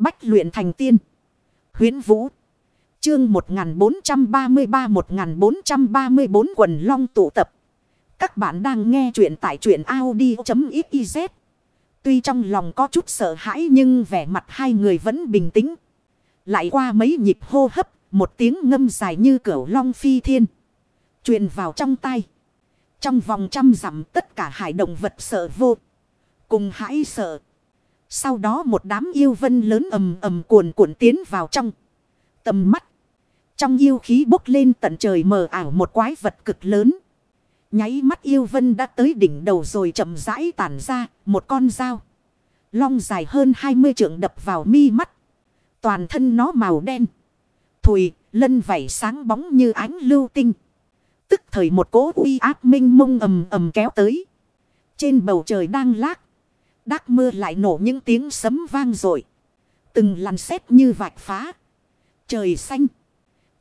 Bách luyện thành tiên. Huyến Vũ. Chương 1433-1434 quần long tụ tập. Các bạn đang nghe truyện tại truyện Audi.xyz. Tuy trong lòng có chút sợ hãi nhưng vẻ mặt hai người vẫn bình tĩnh. Lại qua mấy nhịp hô hấp, một tiếng ngâm dài như cửu long phi thiên. truyền vào trong tay. Trong vòng trăm dặm tất cả hải động vật sợ vô. Cùng hãi sợ. Sau đó một đám yêu vân lớn ầm ầm cuồn cuộn tiến vào trong. Tầm mắt. Trong yêu khí bốc lên tận trời mờ ảo một quái vật cực lớn. Nháy mắt yêu vân đã tới đỉnh đầu rồi chậm rãi tản ra một con dao. Long dài hơn 20 trượng đập vào mi mắt. Toàn thân nó màu đen. Thùi, lân vảy sáng bóng như ánh lưu tinh. Tức thời một cỗ uy áp minh mông ầm ầm kéo tới. Trên bầu trời đang lác. Đác mưa lại nổ những tiếng sấm vang rồi. Từng làn sét như vạch phá. Trời xanh.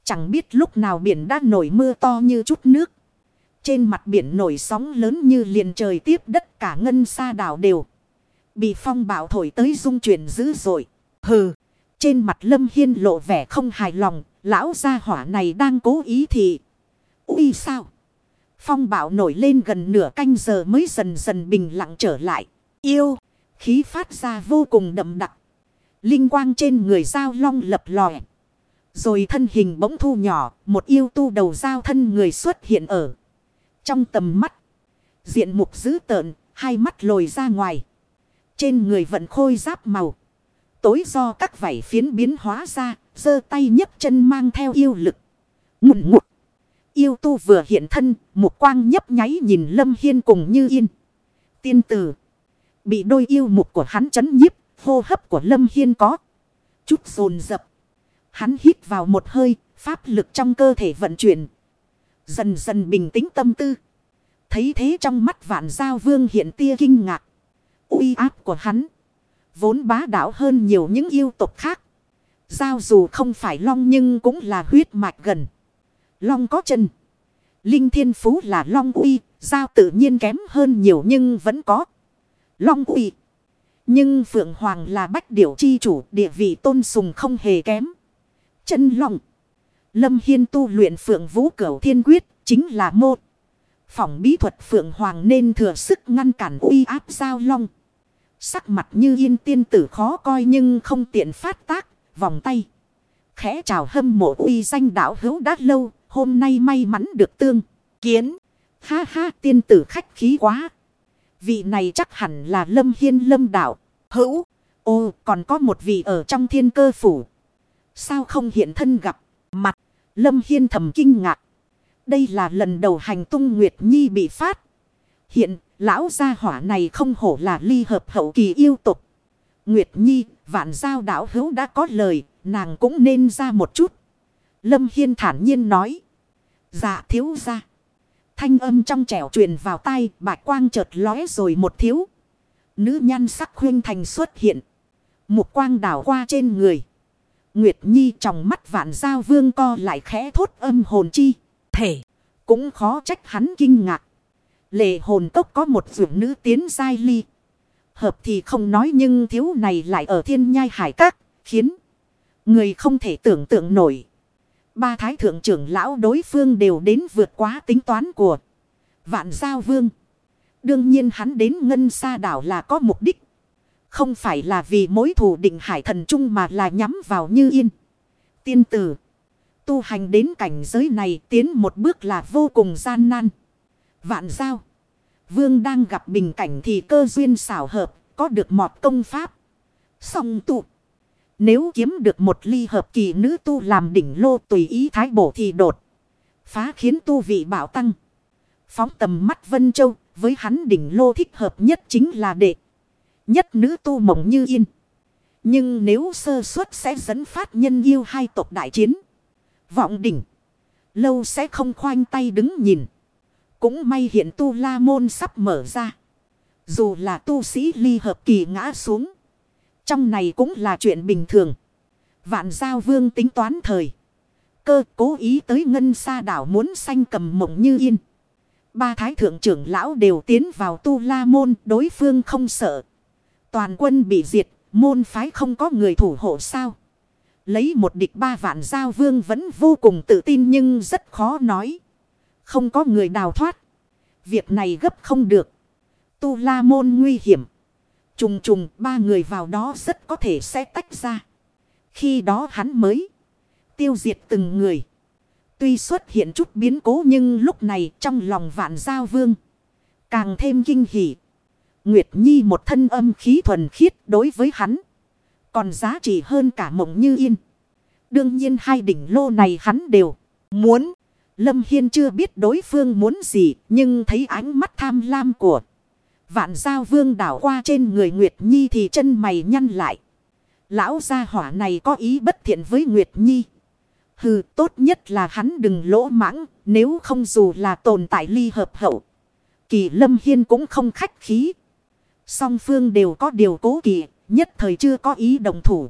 Chẳng biết lúc nào biển đã nổi mưa to như chút nước. Trên mặt biển nổi sóng lớn như liền trời tiếp đất cả ngân xa đảo đều. Bị phong bão thổi tới dung chuyển dữ dội. Hừ. Trên mặt lâm hiên lộ vẻ không hài lòng. Lão gia hỏa này đang cố ý thì. Ui sao? Phong bão nổi lên gần nửa canh giờ mới dần dần bình lặng trở lại. Yêu. Khí phát ra vô cùng đậm đặc. Linh quang trên người giao long lập lòe. Rồi thân hình bỗng thu nhỏ. Một yêu tu đầu giao thân người xuất hiện ở. Trong tầm mắt. Diện mục dữ tợn. Hai mắt lồi ra ngoài. Trên người vận khôi giáp màu. Tối do các vảy phiến biến hóa ra. giơ tay nhấc chân mang theo yêu lực. Ngụm ngụm. Yêu tu vừa hiện thân. Một quang nhấp nháy nhìn Lâm Hiên cùng như yên. Tiên tử. Bị đôi yêu mục của hắn chấn nhiếp. Hô hấp của Lâm Hiên có. Chút rồn rập. Hắn hít vào một hơi. Pháp lực trong cơ thể vận chuyển. Dần dần bình tĩnh tâm tư. Thấy thế trong mắt vạn giao vương hiện tia kinh ngạc. uy áp của hắn. Vốn bá đạo hơn nhiều những yêu tộc khác. Giao dù không phải long nhưng cũng là huyết mạch gần. Long có chân. Linh thiên phú là long uy. Giao tự nhiên kém hơn nhiều nhưng vẫn có. Long uy. Nhưng Phượng Hoàng là bách điểu chi chủ địa vị tôn sùng không hề kém. Chân long. Lâm Hiên tu luyện Phượng Vũ Cửu Thiên Quyết chính là một. Phỏng bí thuật Phượng Hoàng nên thừa sức ngăn cản uy áp giao long. Sắc mặt như yên tiên tử khó coi nhưng không tiện phát tác, vòng tay. Khẽ chào hâm mộ uy danh đạo hữu đã lâu, hôm nay may mắn được tương, kiến. Ha ha tiên tử khách khí quá. Vị này chắc hẳn là lâm hiên lâm đạo, hữu. Ô còn có một vị ở trong thiên cơ phủ. Sao không hiện thân gặp mặt, lâm hiên thầm kinh ngạc. Đây là lần đầu hành tung Nguyệt Nhi bị phát. Hiện, lão gia hỏa này không hổ là ly hợp hậu kỳ yêu tục. Nguyệt Nhi, vạn giao đảo hữu đã có lời, nàng cũng nên ra một chút. Lâm Hiên thản nhiên nói. Dạ thiếu ra. Thanh âm trong trẻo truyền vào tai, bạch quang chợt lóe rồi một thiếu. Nữ nhan sắc khuyên thành xuất hiện. Một quang đảo qua trên người. Nguyệt Nhi trong mắt vạn giao vương co lại khẽ thốt âm hồn chi thể. Cũng khó trách hắn kinh ngạc. Lệ hồn tốc có một dưỡng nữ tiến giai ly. Hợp thì không nói nhưng thiếu này lại ở thiên nhai hải các. Khiến người không thể tưởng tượng nổi. Ba thái thượng trưởng lão đối phương đều đến vượt quá tính toán của vạn giao vương. Đương nhiên hắn đến ngân sa đảo là có mục đích. Không phải là vì mối thù định hải thần trung mà là nhắm vào như yên. Tiên tử tu hành đến cảnh giới này tiến một bước là vô cùng gian nan. Vạn giao. Vương đang gặp bình cảnh thì cơ duyên xảo hợp, có được mọt công pháp. Song tụ. Nếu kiếm được một ly hợp kỳ nữ tu làm đỉnh lô tùy ý thái bổ thì đột. Phá khiến tu vị bảo tăng. Phóng tầm mắt Vân Châu, với hắn đỉnh lô thích hợp nhất chính là đệ. Nhất nữ tu mộng như yên. Nhưng nếu sơ suất sẽ dẫn phát nhân yêu hai tộc đại chiến. Vọng đỉnh. Lâu sẽ không khoanh tay đứng nhìn. Cũng may hiện tu la môn sắp mở ra. Dù là tu sĩ ly hợp kỳ ngã xuống. Trong này cũng là chuyện bình thường. Vạn giao vương tính toán thời. Cơ cố ý tới ngân xa đảo muốn sanh cầm mộng như yên. Ba thái thượng trưởng lão đều tiến vào tu la môn, đối phương không sợ. Toàn quân bị diệt. môn phái không có người thủ hộ sao. Lấy một địch ba vạn giao vương vẫn vô cùng tự tin nhưng rất khó nói. Không có người đào thoát. Việc này gấp không được. Tu la môn nguy hiểm. Trùng trùng, ba người vào đó rất có thể sẽ tách ra. Khi đó hắn mới tiêu diệt từng người. Tuy xuất hiện chút biến cố nhưng lúc này trong lòng vạn giao vương. Càng thêm kinh hỉ. Nguyệt Nhi một thân âm khí thuần khiết đối với hắn. Còn giá trị hơn cả mộng như yên. Đương nhiên hai đỉnh lô này hắn đều muốn. Lâm Hiên chưa biết đối phương muốn gì, nhưng thấy ánh mắt tham lam của. Vạn giao vương đảo qua trên người Nguyệt Nhi thì chân mày nhăn lại. Lão gia hỏa này có ý bất thiện với Nguyệt Nhi. Hừ tốt nhất là hắn đừng lỗ mãng nếu không dù là tồn tại ly hợp hậu. Kỳ Lâm Hiên cũng không khách khí. Song phương đều có điều cố kỵ, nhất thời chưa có ý đồng thủ.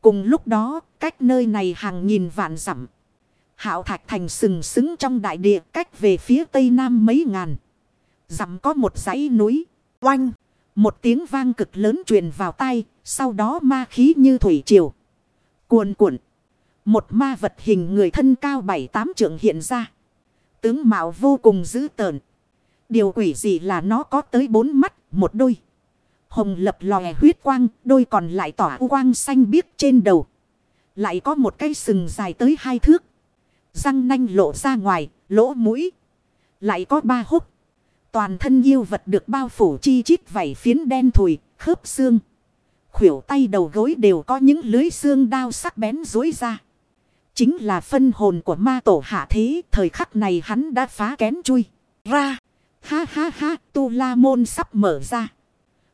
Cùng lúc đó, cách nơi này hàng nghìn vạn dặm Hạo thạch thành sừng sững trong đại địa cách về phía tây nam mấy ngàn. Dặm có một dãy núi, oanh. Một tiếng vang cực lớn truyền vào tay, sau đó ma khí như thủy triều. Cuồn cuộn. Một ma vật hình người thân cao bảy tám trượng hiện ra. Tướng mạo vô cùng dữ tợn. Điều quỷ gì là nó có tới bốn mắt, một đôi. Hồng lập lòe huyết quang, đôi còn lại tỏa quang xanh biếc trên đầu. Lại có một cây sừng dài tới hai thước. Răng nanh lộ ra ngoài, lỗ mũi. Lại có ba hốc. Toàn thân yêu vật được bao phủ chi chít vảy phiến đen thùi, khớp xương. Khuỷu tay đầu gối đều có những lưới xương đao sắc bén dối ra. Chính là phân hồn của ma tổ hạ thế, thời khắc này hắn đã phá kén chui. Ra, ha ha ha, tu la môn sắp mở ra.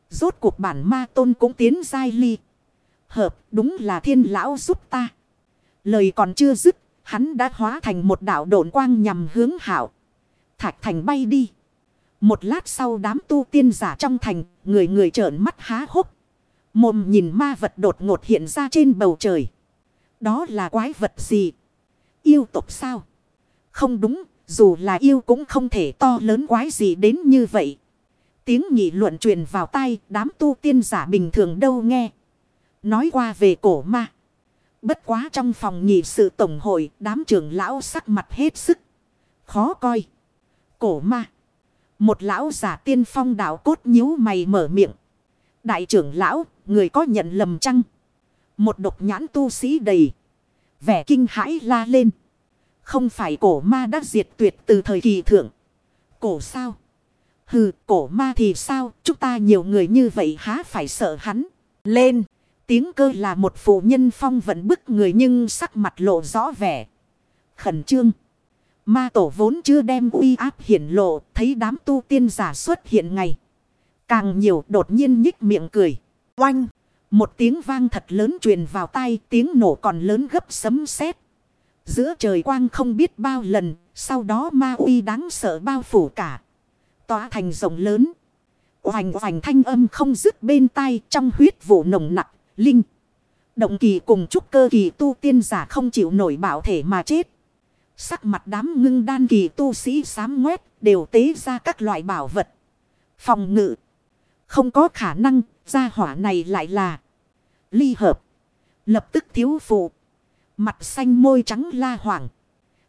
Rốt cuộc bản ma tôn cũng tiến dai ly. Hợp, đúng là thiên lão giúp ta. Lời còn chưa dứt, hắn đã hóa thành một đạo độn quang nhằm hướng hảo. Thạch thành bay đi. Một lát sau đám tu tiên giả trong thành, người người trợn mắt há hốc. Mồm nhìn ma vật đột ngột hiện ra trên bầu trời. Đó là quái vật gì? Yêu tộc sao? Không đúng, dù là yêu cũng không thể to lớn quái gì đến như vậy. Tiếng nhị luận truyền vào tai, đám tu tiên giả bình thường đâu nghe. Nói qua về cổ ma. Bất quá trong phòng nhị sự tổng hội, đám trưởng lão sắc mặt hết sức. Khó coi. Cổ ma. Một lão giả tiên phong đạo cốt nhíu mày mở miệng. Đại trưởng lão, người có nhận lầm chăng? Một độc nhãn tu sĩ đầy. Vẻ kinh hãi la lên. Không phải cổ ma đã diệt tuyệt từ thời kỳ thượng. Cổ sao? Hừ, cổ ma thì sao? Chúng ta nhiều người như vậy há phải sợ hắn. Lên. Tiếng cơ là một phụ nhân phong vẫn bức người nhưng sắc mặt lộ rõ vẻ. Khẩn trương. Ma tổ vốn chưa đem uy áp hiển lộ, thấy đám tu tiên giả xuất hiện ngày. Càng nhiều đột nhiên nhích miệng cười. Oanh! Một tiếng vang thật lớn truyền vào tai, tiếng nổ còn lớn gấp sấm sét. Giữa trời quang không biết bao lần, sau đó ma uy đáng sợ bao phủ cả. Tỏa thành rộng lớn. Hoành hoành thanh âm không dứt bên tai trong huyết vụ nồng nặng, linh. Động kỳ cùng trúc cơ kỳ tu tiên giả không chịu nổi bảo thể mà chết. Sắc mặt đám ngưng đan kỳ tu sĩ sám ngoét đều tế ra các loại bảo vật. Phòng ngự. Không có khả năng, gia hỏa này lại là ly hợp. Lập tức thiếu phụ. Mặt xanh môi trắng la hoảng.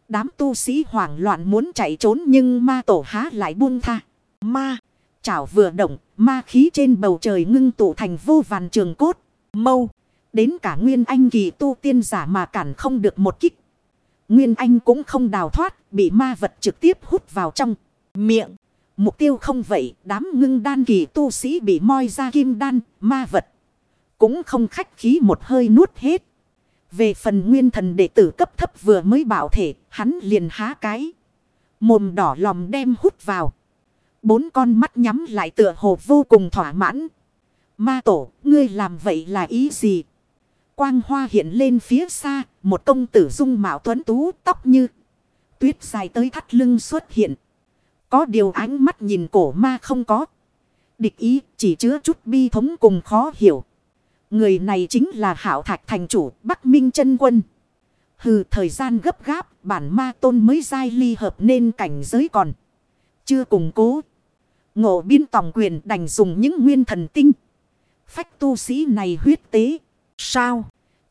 Đám tu sĩ hoảng loạn muốn chạy trốn nhưng ma tổ há lại buông tha. Ma. Chảo vừa động, ma khí trên bầu trời ngưng tụ thành vô vàn trường cốt, mâu. Đến cả Nguyên Anh kỳ tu tiên giả mà cản không được một kích. Nguyên Anh cũng không đào thoát, bị ma vật trực tiếp hút vào trong miệng. Mục tiêu không vậy, đám ngưng đan kỳ tu sĩ bị moi ra kim đan, ma vật. Cũng không khách khí một hơi nuốt hết. Về phần nguyên thần đệ tử cấp thấp vừa mới bảo thể, hắn liền há cái. Mồm đỏ lòm đem hút vào. Bốn con mắt nhắm lại tựa hồ vô cùng thỏa mãn. Ma tổ, ngươi làm vậy là ý gì? Quang hoa hiện lên phía xa, một công tử dung mạo tuấn tú tóc như tuyết dài tới thắt lưng xuất hiện. Có điều ánh mắt nhìn cổ ma không có. Địch ý chỉ chứa chút bi thống cùng khó hiểu. Người này chính là hảo thạch thành chủ Bắc Minh chân Quân. Hừ thời gian gấp gáp bản ma tôn mới dai ly hợp nên cảnh giới còn. Chưa củng cố. Ngộ biên tòng quyền đành dùng những nguyên thần tinh. phách tu sĩ này huyết tế. Sao?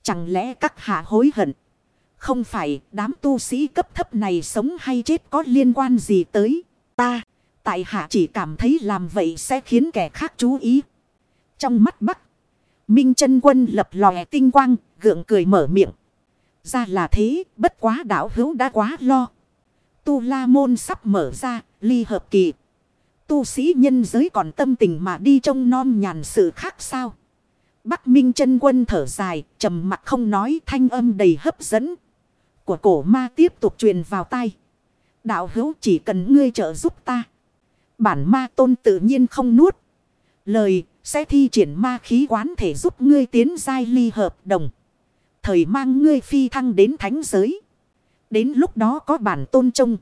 Chẳng lẽ các hạ hối hận? Không phải đám tu sĩ cấp thấp này sống hay chết có liên quan gì tới ta. Tại hạ chỉ cảm thấy làm vậy sẽ khiến kẻ khác chú ý. Trong mắt bắc. Minh chân quân lập lòe tinh quang, gượng cười mở miệng. Ra là thế, bất quá đảo hữu đã quá lo. Tu la môn sắp mở ra, ly hợp kỳ. Tu sĩ nhân giới còn tâm tình mà đi trong non nhàn sự khác sao? Bắc Minh chân quân thở dài, trầm mặt không nói thanh âm đầy hấp dẫn. Của cổ ma tiếp tục truyền vào tay. Đạo hữu chỉ cần ngươi trợ giúp ta. Bản ma tôn tự nhiên không nuốt. Lời sẽ thi triển ma khí quán thể giúp ngươi tiến giai ly hợp đồng. Thời mang ngươi phi thăng đến thánh giới. Đến lúc đó có bản tôn trông.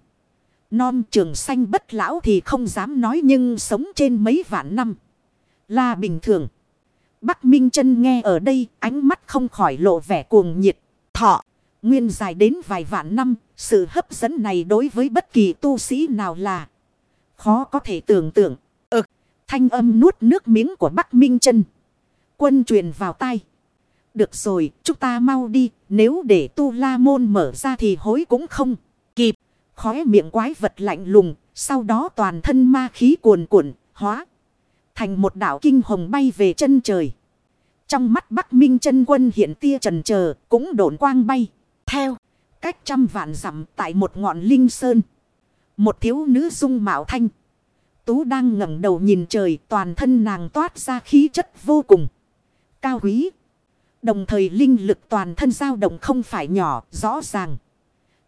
Non trường xanh bất lão thì không dám nói nhưng sống trên mấy vạn năm. Là bình thường. Bắc Minh chân nghe ở đây ánh mắt không khỏi lộ vẻ cuồng nhiệt. Thọ. Nguyên dài đến vài vạn năm. Sự hấp dẫn này đối với bất kỳ tu sĩ nào là. Khó có thể tưởng tượng. Ực. Thanh âm nuốt nước miếng của Bắc Minh chân Quân truyền vào tay. Được rồi, chúng ta mau đi. Nếu để tu la môn mở ra thì hối cũng không. Kịp. Khóe miệng quái vật lạnh lùng. Sau đó toàn thân ma khí cuồn cuộn, hóa. Thành một đảo kinh hồng bay về chân trời. Trong mắt Bắc Minh chân quân hiện tia trần chờ cũng đổn quang bay. Theo, cách trăm vạn dặm tại một ngọn linh sơn. Một thiếu nữ dung mạo thanh. Tú đang ngẩng đầu nhìn trời toàn thân nàng toát ra khí chất vô cùng. Cao quý. Đồng thời linh lực toàn thân dao động không phải nhỏ rõ ràng.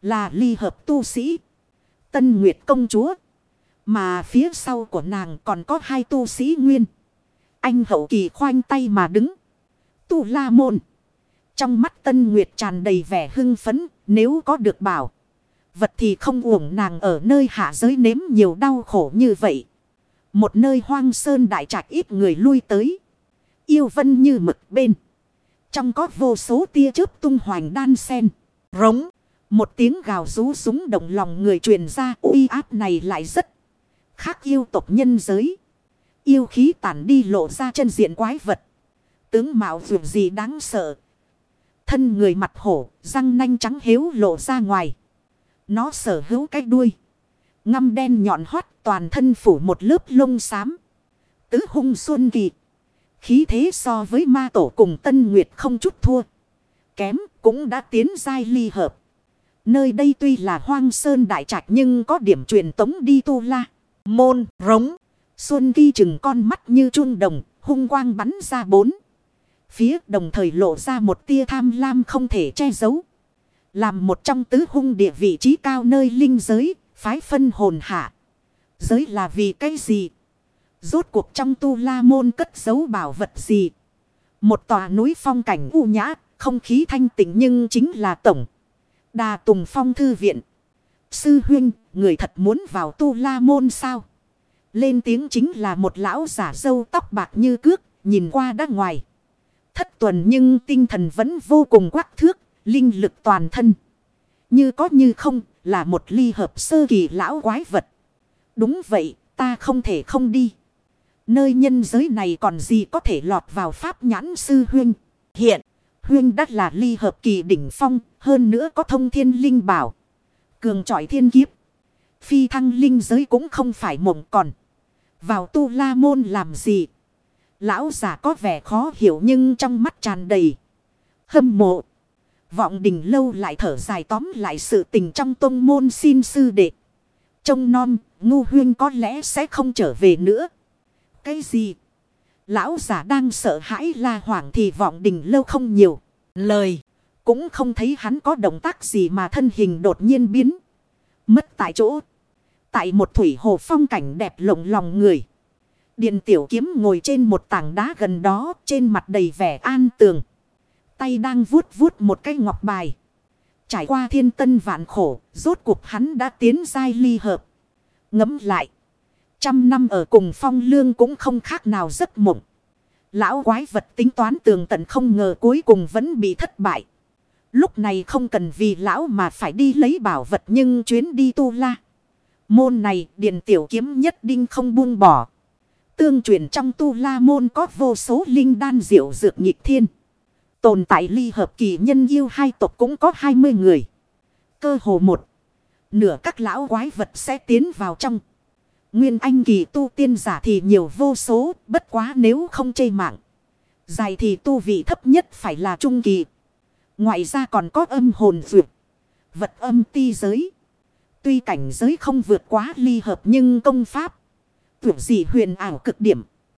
Là ly hợp tu sĩ. Tân Nguyệt công chúa. Mà phía sau của nàng còn có hai tu sĩ nguyên. Anh hậu kỳ khoanh tay mà đứng. Tu la môn. Trong mắt Tân Nguyệt tràn đầy vẻ hưng phấn. Nếu có được bảo. Vật thì không uổng nàng ở nơi hạ giới nếm nhiều đau khổ như vậy. Một nơi hoang sơn đại trạch ít người lui tới. Yêu vân như mực bên. Trong có vô số tia chớp tung hoành đan sen. Rống. Một tiếng gào rú súng động lòng người truyền ra, uy áp này lại rất khác yêu tộc nhân giới. Yêu khí tản đi lộ ra chân diện quái vật. Tướng mạo dù gì đáng sợ. Thân người mặt hổ, răng nanh trắng hiếu lộ ra ngoài. Nó sở hữu cái đuôi. Ngăm đen nhọn hoắt toàn thân phủ một lớp lông xám. Tứ hung xuân kỳ. Khí thế so với ma tổ cùng Tân Nguyệt không chút thua. Kém cũng đã tiến giai ly hợp. Nơi đây tuy là hoang sơn đại trạch nhưng có điểm truyền tống đi tu la. Môn, rống. Xuân ghi chừng con mắt như chuông đồng, hung quang bắn ra bốn. Phía đồng thời lộ ra một tia tham lam không thể che giấu. Làm một trong tứ hung địa vị trí cao nơi linh giới, phái phân hồn hạ. Giới là vì cái gì? Rốt cuộc trong tu la môn cất giấu bảo vật gì? Một tòa núi phong cảnh u nhã, không khí thanh tịnh nhưng chính là tổng. Đà Tùng Phong Thư Viện. Sư huynh, người thật muốn vào tu la môn sao? Lên tiếng chính là một lão giả dâu tóc bạc như cước, nhìn qua đã ngoài. Thất tuần nhưng tinh thần vẫn vô cùng quắc thước, linh lực toàn thân. Như có như không, là một ly hợp sơ kỳ lão quái vật. Đúng vậy, ta không thể không đi. Nơi nhân giới này còn gì có thể lọt vào pháp nhãn sư huynh. Hiện, huynh đắt là ly hợp kỳ đỉnh phong, hơn nữa có thông thiên linh bảo. Cường trọi thiên kiếp. Phi thăng linh giới cũng không phải mộng còn. Vào tu la môn làm gì? Lão giả có vẻ khó hiểu nhưng trong mắt tràn đầy. Hâm mộ. Vọng đình lâu lại thở dài tóm lại sự tình trong tông môn xin sư đệ. Trông non, ngu huyên có lẽ sẽ không trở về nữa. Cái gì? Lão giả đang sợ hãi la hoảng thì vọng đình lâu không nhiều. Lời. Cũng không thấy hắn có động tác gì mà thân hình đột nhiên biến. Mất tại chỗ. Tại một thủy hồ phong cảnh đẹp lộng lòng người. Điện tiểu kiếm ngồi trên một tảng đá gần đó. Trên mặt đầy vẻ an tường. Tay đang vuốt vuốt một cái ngọc bài. Trải qua thiên tân vạn khổ. Rốt cuộc hắn đã tiến giai ly hợp. Ngấm lại. Trăm năm ở cùng phong lương cũng không khác nào giấc mộng. Lão quái vật tính toán tường tận không ngờ cuối cùng vẫn bị thất bại. Lúc này không cần vì lão mà phải đi lấy bảo vật nhưng chuyến đi tu la. Môn này, điện tiểu kiếm nhất định không buông bỏ. Tương truyền trong tu la môn có vô số linh đan diệu dược nhịp thiên. Tồn tại ly hợp kỳ nhân yêu hai tộc cũng có 20 người. Cơ hồ một. Nửa các lão quái vật sẽ tiến vào trong. Nguyên anh kỳ tu tiên giả thì nhiều vô số. Bất quá nếu không chê mạng. Dài thì tu vị thấp nhất phải là trung kỳ. Ngoài ra còn có âm hồn vượt. Vật âm ti giới. Tuy cảnh giới không vượt quá ly hợp nhưng công pháp. Tuyệt dị huyền ảo cực điểm.